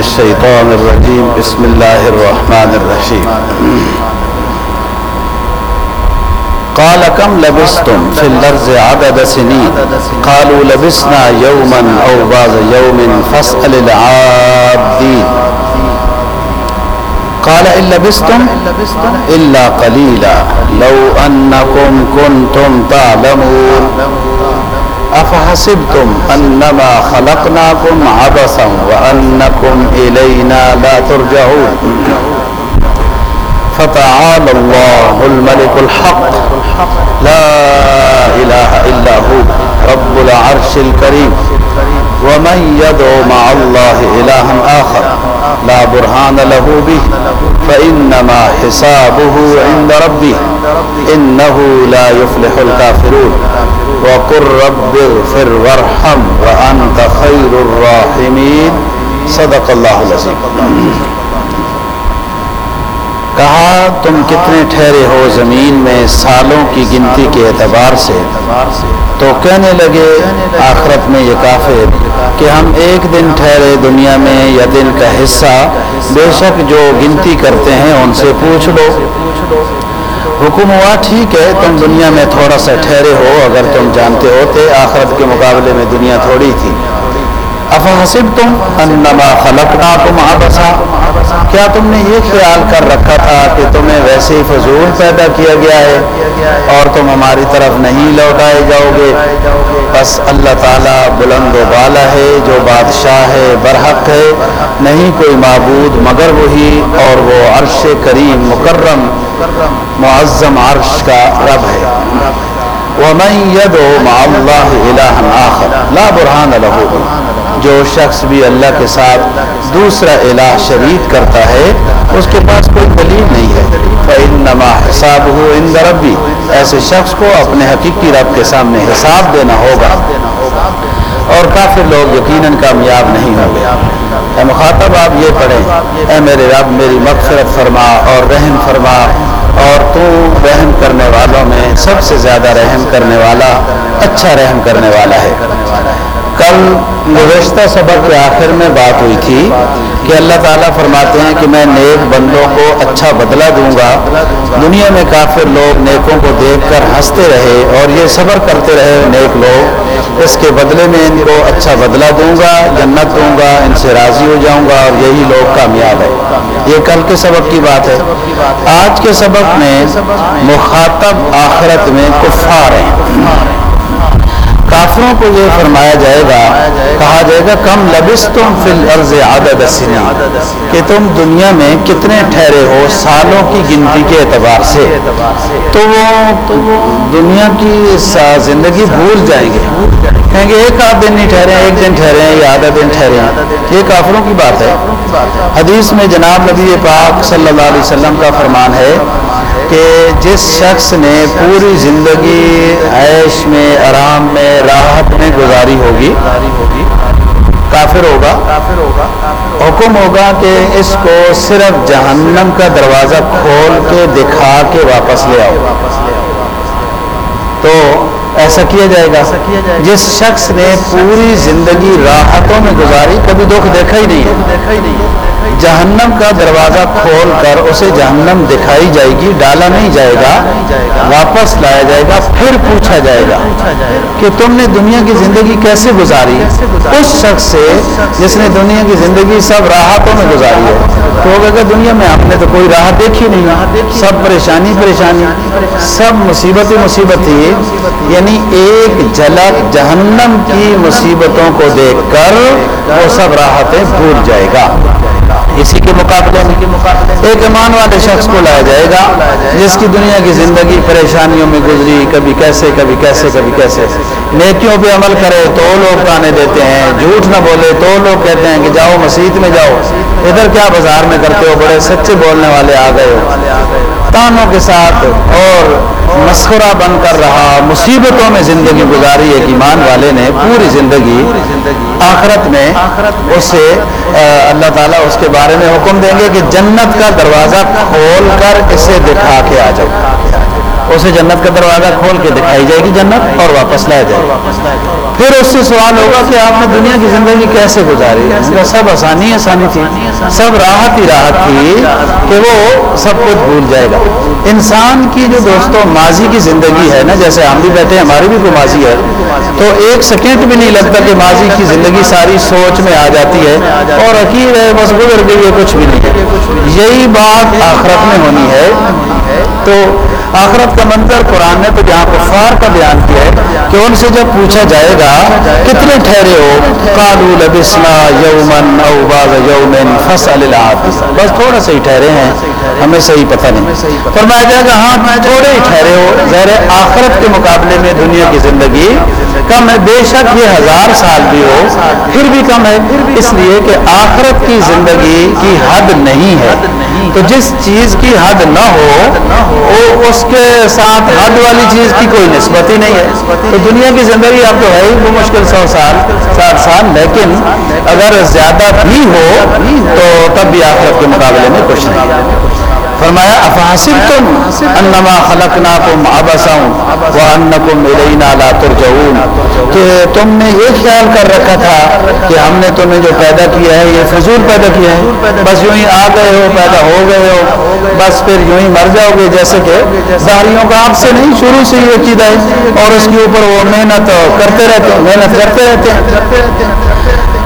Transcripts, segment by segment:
أعوذ بالله الشيطان الرجيم. بسم الله الرحمن الرحيم. قال كم لبستم في الأرض عدد سنين؟ قالوا لبسنا يوما أو بعض يوم فاسأل العادين قال إن لبستم إلا قليلا. لو أنكم كنتم تعلمون. أفحسبتم أنما خلقناكم عبثا وأنكم إلينا لا ترجعون؟ فتعالى الله الملك الحق. لا إله إلا هو، رب العرش الكريم. ومن يدعو مع الله إلها آخر، لا برهان له به، فإنما حسابه عند ربه، إنه لا يفلح الكافرون. وقل رب اغفر وارحم وأنت خير الراحمين. صدق الله العظيم کہا، تم کتنے ٹھہرے ہو زمین میں سالوں کی گنتی کے اعتبار سے؟ تو کہنے لگے، آخرت میں یہ کافر کہ ہم ایک دن ٹھہرے دنیا میں یا دن کا حصہ، بے شک جو گنتی کرتے ہیں ان سے پوچھ لو۔ حکم ہوا ٹھیک ہے، تم دنیا میں تھوڑا سا ٹھہرے ہو، اگر تم جانتے ہوتے، آخرت کے مقابلے میں دنیا تھوڑی تھی۔ افحسب تم انما خلقناکم عبسا کیا تم نے یہ خیال کر رکھا تھا کہ تمہیں ویسے ہی فضول پیدا کیا گیا ہے اور تم ہماری طرف نہیں لوٹائے جاؤ گے؟ بس اللہ تعالیٰ بلند و بالا ہے، جو بادشاہ ہے، برحق ہے۔ نہیں کوئی معبود مگر وہی اور وہ عرش کریم مکرم، معظم عرش کا رب ہے۔ ومن يدعو مع الله الها اخر لا برهان له۔ جو شخص بھی اللہ کے ساتھ دوسرا الہ شریک کرتا ہے، اس کے پاس کوئی دلیل نہیں ہے۔ فانما حسابه عند ربی ایسے شخص کو اپنے حقیقی رب کے سامنے حساب دینا ہوگا۔ اور کافر لوگ یقیناً کامیاب نہیں ہوں گے۔ اے مخاطب، آپ یہ پڑھیں۔ اے میرے رب، میری مغفرت فرما اور رحم فرما۔ اور تو رحم کرنے والوں میں سب سے زیادہ رحم کرنے والا اچھا رحم کرنے والا ہے۔ کل گزشتہ سبق کے آخر میں بات ہوئی تھی کہ اللہ تعالیٰ فرماتے ہیں کہ میں نیک بندوں کو اچھا بدلہ دوں گا۔ دنیا میں کافر لوگ نیکوں کو دیکھ کر ہنستے رہے اور یہ صبر کرتے رہے نیک لوگ۔ اس کے بدلے میں ان کو اچھا بدلہ دوں گا، جنت دوں گا، ان سے راضی ہو جاؤں گا اور یہی لوگ کامیاب ہے یہ کل کے سبق کی بات ہے۔ آج کے سبق میں مخاطب آخرت میں کفار ہیں۔ کافروں کو یہ فرمایا جائے گا، کہا جائے گا، کم لبس تم فل عرض عدد کہ تم دنیا میں کتنے ٹھہرے ہو سالوں کی گنتی کے اعتبار سے۔ تو وہ دنیا کی زندگی بھول جائیں گے۔ کہیں گے، ایک آدھ دن نہیں ٹھہرے ہیں ایک دن ٹھہرے ہیں یا آدھا دن ٹھہرے۔ ہیں یہ کافروں کی بات ہے۔ حدیث میں جناب نبی پاک صلی اللہ علیہ وسلم کا فرمان ہے کہ جس شخص نے پوری زندگی عیش میں، آرام میں راحت میں گزاری ہوگی۔ کافر ہوگا۔ حکم ہوگا کہ اس کو صرف جہنم کا دروازہ کھول کے دکھا کے واپس لے آؤ۔ تو ایسا کیا جائے گا۔ جس شخص نے پوری زندگی راحتوں میں گزاری، کبھی دکھ دیکھا ہی نہیں ہے۔ جہنم کا دروازہ کھول کر اسے جہنم دکھائی جائے گی، ڈالا نہیں جائے گا، واپس لایا جائے گا، پھر پوچھا جائے گا کہ تم نے دنیا کی زندگی کیسے گزاری؟ اس شخص سے جس نے دنیا کی زندگی سب راحتوں میں گزاری ہے۔ تو اگر دنیا میں آپ نے تو کوئی راحت دیکھی نہیں۔ سب پریشانی پریشانی۔ سب مصیبت ہی مصیبت تھی یعنی ایک جھلک جہنم کی مصیبتوں کو دیکھ کر وہ سب راحتیں بھول جائے گا۔ اسی کے مقابلے ایک ایمان والے شخص کو لایا جائے گا، جس کی دنیا کی زندگی پریشانیوں میں گزری، کبھی کیسے کبھی کیسے کبھی کیسے۔ نیکیوں پہ عمل کرے تو لوگ تانے دیتے ہیں، جھوٹ نہ بولے تو لوگ کہتے ہیں کہ جاؤ مسجد میں جاؤ۔ ادھر کیا بازار میں کرتے ہو، بڑے سچے بولنے والے آ گئے ہو۔ تانوں کے ساتھ اور مسکرا بن کر رہا، مصیبتوں میں زندگی گزاری ایک ایمان والے نے پوری زندگی آخرت میں اسے اللہ تعالیٰ اس کے بارے میں حکم دیں گے کہ جنت کا دروازہ کھول کر اسے دکھا کے آ جاؤ۔ اسے جنت کا دروازہ کھول کے دکھائی جائے گی، جنت اور واپس لایا جائے پھر اس سے سوال ہوگا کہ آپ نے دنیا کی زندگی کیسے گزاری؟ سب آسانی آسانی تھی۔ سب راحت ہی راحت تھی کہ وہ سب کچھ بھول جائے گا۔ انسان کی جو دوستوں، ماضی کی زندگی ہے نا، جیسے ہم بھی بیٹھے ہیں، ہماری بھی کوئی ماضی ہے، تو ایک سیکنڈ بھی نہیں لگتا کہ ماضی کی زندگی ساری سوچ میں آ جاتی ہے اور عقید ہے، بس گزر گئی ہے، کچھ بھی نہیں ہے۔ یہی بات آخرت میں ہونی ہے۔ تو آخرت کا منظر قرآن نے تو جہاں کفار کا بیان کیا ہے کہ ان سے جب پوچھا جائے گا، کتنے ٹھہرے ہو؟ کالو لبسنا یومن او یومن فصل بس تھوڑا سا ہی ٹھہرے ہیں، ہمیں صحیح پتہ نہیں۔ فرمایا جائے گا ہاں تھوڑے ہی ٹھہرے ہو۔ ظاہر آخرت کے مقابلے میں دنیا کی زندگی کم ہے، بے شک یہ ہزار سال بھی ہو، پھر بھی کم ہے۔ اس لیے کہ آخرت کی زندگی کی حد نہیں ہے۔ تو جس چیز کی حد نہ ہو، وہ اس کے ساتھ حد والی چیز کی کوئی نسبت ہی نہیں ہے۔ تو دنیا کی زندگی اب تو ہے ہی وہ مشکل سو سال سات سال، لیکن اگر زیادہ بھی ہو تو تب بھی آخرت کے مقابلے میں کچھ نہیں فرمایا افحاسب تم انما خلقناکم عبسا وانکم الینا لا ترجعون. کہ تم نے یہ خیال کر رکھا تھا کہ ہم نے تمہیں جو پیدا کیا ہے، یہ فضول پیدا کیا ہے۔ بس یوں ہی آ گئے ہو، پیدا ہو گئے ہو۔ بس پھر یوں ہی مر جاؤ گے، جیسے کہ ظاہریوں کا آپ سے نہیں، شروع سے یہ عقیدہ ہے۔ اور اس کے اوپر وہ محنت کرتے رہتے ہیں، محنت کرتے رہتے ہیں۔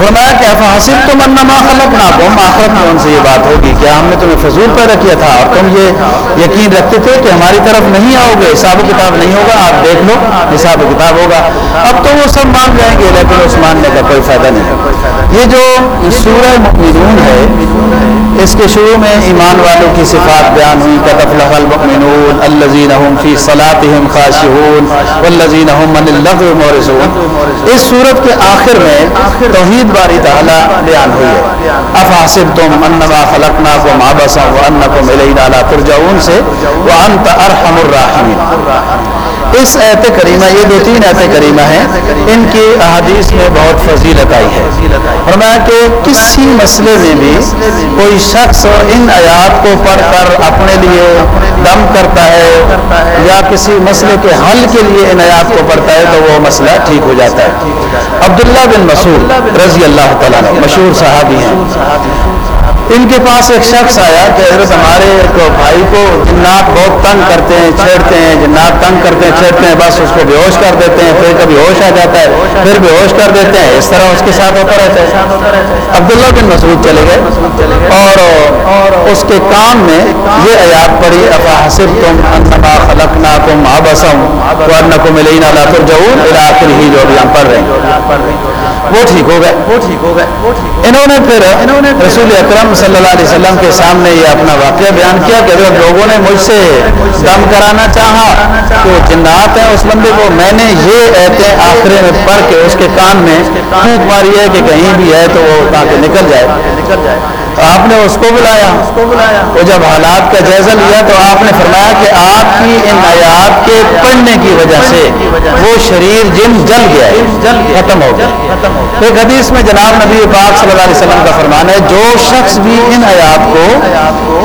فرمایا کہ حاصل تم انما خلق نہ تم آخرت میں ان سے یہ بات ہوگی۔ کیا ہم نے تمہیں فضول پیدا کیا تھا اور تم یہ یقین رکھتے تھے کہ ہماری طرف نہیں آؤ گے؟ حساب و کتاب نہیں ہوگا، آپ دیکھ لو، حساب و کتاب ہوگا۔ اب تو وہ سب مان جائیں گے، لیکن اس ماننے کا کوئی فائدہ نہیں۔ یہ جو سورہ مؤمنون ہے، اس کے شروع میں ایمان والوں کی صفات بیان ہوئی كتفلح المؤمنون الذين هم في صلاتهم خاشعون والذين هم اللغو اس صورت کے آخر میں توحید باری تعالی بیان ہوئی ہے۔ افحسب تم انما خلقناکم عبسا وانکم الینا لا ترجعون سے۔ وانت ارحم الراحمین۔ اس ایت کریمہ، یہ دو تین ایت کریمہ ہیں، ان کی احادیث میں بہت فضیلت آئی ہے۔ فرمایا کہ کسی مسئلے میں بھی کوئی شخص ان آیات کو پڑھ کر اپنے لیے دم کرتا ہے یا کسی مسئلے کے حل کے لیے ان آیات کو پڑھتا ہے تو وہ مسئلہ ٹھیک ہو جاتا ہے۔ عبداللہ بن مسعود رضی اللہ تعالیٰ مشہور صحابی ہیں۔ ان کے پاس ایک شخص آیا کہ حضرت ہمارے ایک بھائی کو جنات بہت تنگ کرتے ہیں چھیڑتے ہیں جنات تنگ کرتے ہیں چھیڑتے ہیں بس اس کو بے ہوش کر دیتے ہیں پھر کبھی ہوش آ جاتا ہے پھر بے ہوش کر دیتے ہیں۔ اس طرح اس کے ساتھ ہوتا رہتا ہے۔ عبداللہ بن مسعود چلے گئے۔ اور اس کے کام میں یہ آیات پڑی افا حسب تم انما خلقنا تم آبسم ورنکم الینا لا ترجعون۔ الى آخر ہی جو ابھی ہم پڑھ رہے ہیں۔ وہ ٹھیک ہو گئے۔ وہ ٹھیک ہو گئے۔ انہوں نے پھر رسول اکرم صلی اللہ علیہ وسلم کے سامنے یہ اپنا واقعہ بیان کیا کہ اگر لوگوں نے مجھ سے دم کرانا چاہا تو جنات ہیں اس بندے کو میں نے یہ ایتے آخرے میں پڑھ کے اس کے کان میں پھونک ماری ہے کہ کہیں بھی ہے تو وہ تاکہ نکل جائے نکل جائے۔ آپ نے اس کو بلایا وہ جب حالات کا جائزہ لیا تو آپ نے فرمایا کہ آپ کی ان آیات کے پڑھنے کی وجہ سے وہ شریر جن جل گیا ختم ہو گیا۔ ایک حدیث میں جناب نبی پاک صلی اللہ علیہ وسلم کا فرمان ہے، جو شخص بھی ان آیات کو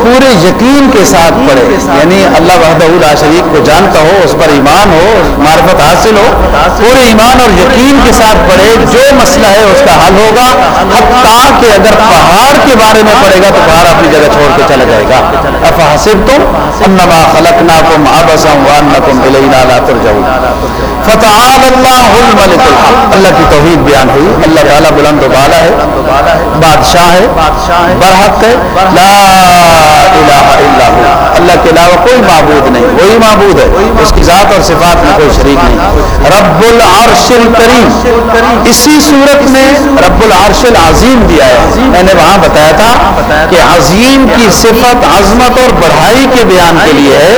پورے یقین کے ساتھ پڑھے یعنی اللہ وحدہ اللہ شریف کو جانتا ہو، اس پر ایمان ہو معرفت حاصل ہو، پورے ایمان اور یقین کے ساتھ پڑھے، جو مسئلہ ہے اس کا حل ہوگا۔ حتیٰ کہ اگر پہاڑ کے بارے میں پڑے گا تو باہر اپنی جگہ چھوڑ کے چلا جائے گا۔ افا حسب تم انما خلقناکم تم وانکم الینا لا ترجعون۔ فتعال اللہ الملک الحق. اللہ کی توحید بیان ہوئی. اللہ تعالیٰ بلند و بالا ہے. بادشاہ ہے. برحق ہے. لا الہ الا ہوا اللہ کے علاوہ کوئی معبود نہیں. وہی معبود ہے. اس کی ذات اور صفات میں کوئی شریک نہیں. رب العرش الکریم اسی صورت میں رب العرش العظیم دیا ہے میں نے وہاں بتایا تھا کہ عظیم کی صفت عظمت اور بڑھائی کے بیان کے لیے ہے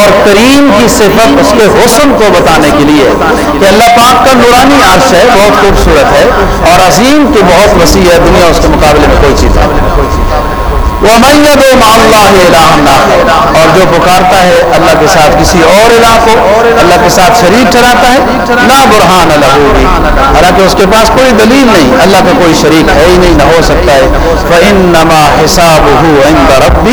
اور کریم کی صفت اس کے حسن کو بتانے کے لیے کہ اللہ پاک کا نورانی عرش ہے، بہت خوبصورت ہے اور عظیم کی بہت وسیع ہے، دنیا اس کے مقابلے میں کوئی چیز نہیں۔ اور جو پکارتا ہے اللہ کے ساتھ کسی اور الہ کو، اللہ کے ساتھ شریک ٹھہراتا ہے نہ برہان اللہ حالانکہ اس کے پاس کوئی دلیل نہیں، اللہ کا کوئی شریک ہے ہی نہیں، نہ ہو سکتا ہے۔ فَإِنَّمَا حِسَابُهُ عِنْدَ رَبِّ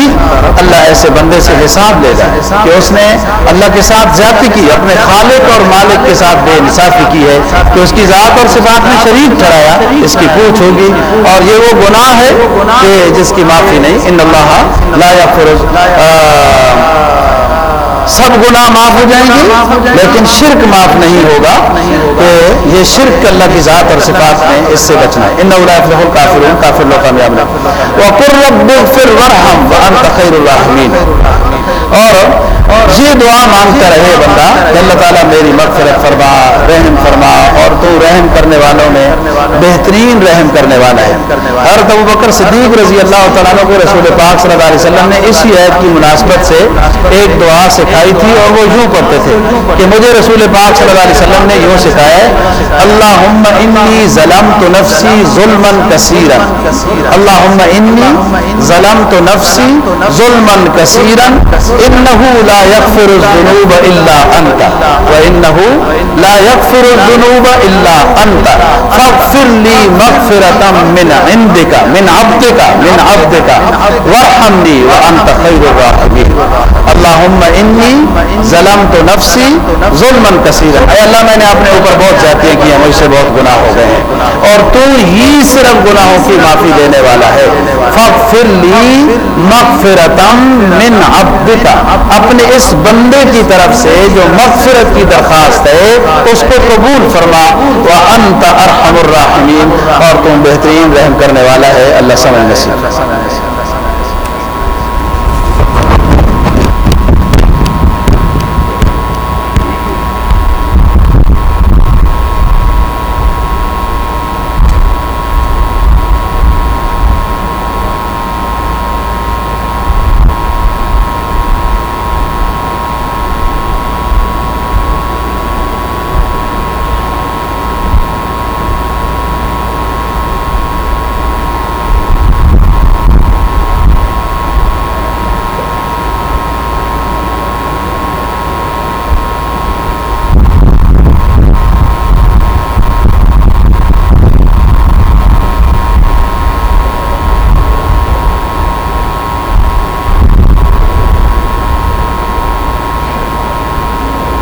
اللہ ایسے بندے سے حساب لے گا کہ اس نے اللہ کے ساتھ زیادتی کی، اپنے خالق اور مالک کے ساتھ بے انصافی کی ہے، کہ اس کی ذات اور صفات میں شریک ٹھہرایا، اس کی پوچھ ہوگی۔ اور یہ وہ گناہ ہے کہ جس کی معافی نہیں ان اللہ لا یغفر سب گناہ معاف ہو جائیں گے، لیکن شرک معاف نہیں ہوگا، تو یہ شرک اللہ کی ذات اور صفات میں اس سے بچنا۔ ہے ان اللہ کافر کافر لوگ کامیاب نہ وقر رب اغفر ورحم وانت خیر الرحمین اور یہ دعا مانگتا رہے بندہ اللہ تعالیٰ میری مغفرت فرما، رحم فرما، اور تو رحم کرنے والوں میں بہترین رحم کرنے والا ہے۔ حضرت ابو بکر صدیق رضی اللہ تعالیٰ کو رسول پاک صلی اللہ علیہ وسلم نے اسی عید کی مناسبت سے ایک دعا سکھائی تھی اور وہ یوں کرتے تھے کہ مجھے رسول پاک صلی اللہ علیہ وسلم نے یوں سکھایا اللہ انی ظلم تو نفسی ظلم کثیرا۔ اللہ انی ظلم تو نفسی ظلم کثیرا۔ لا يغفر الذنوب الا انت وانه لا يغفر الذنوب الا انت فاغفر لي مغفرة من عندك، من عبدك من عبدك. وارحمني وانت خير الراحمين. اللهم انی ظلمت نفسی ظلما کثیرا۔ اے اللہ، میں نے اپنے اوپر بہت زیادتیاں کی ہیں، مجھ سے بہت گناہ ہو گئے ہیں۔ اور تو ہی صرف گناہوں کی معافی دینے والا ہے۔ فاغفر لی مغفرتا من عبدک۔ اپنے اس بندے کی طرف سے جو مغفرت کی درخواست ہے، اس کو قبول فرما۔ وانت ارحم الراحمین۔ اور تم بہترین رحم کرنے والا ہے، اللہ سمجھ نصیب۔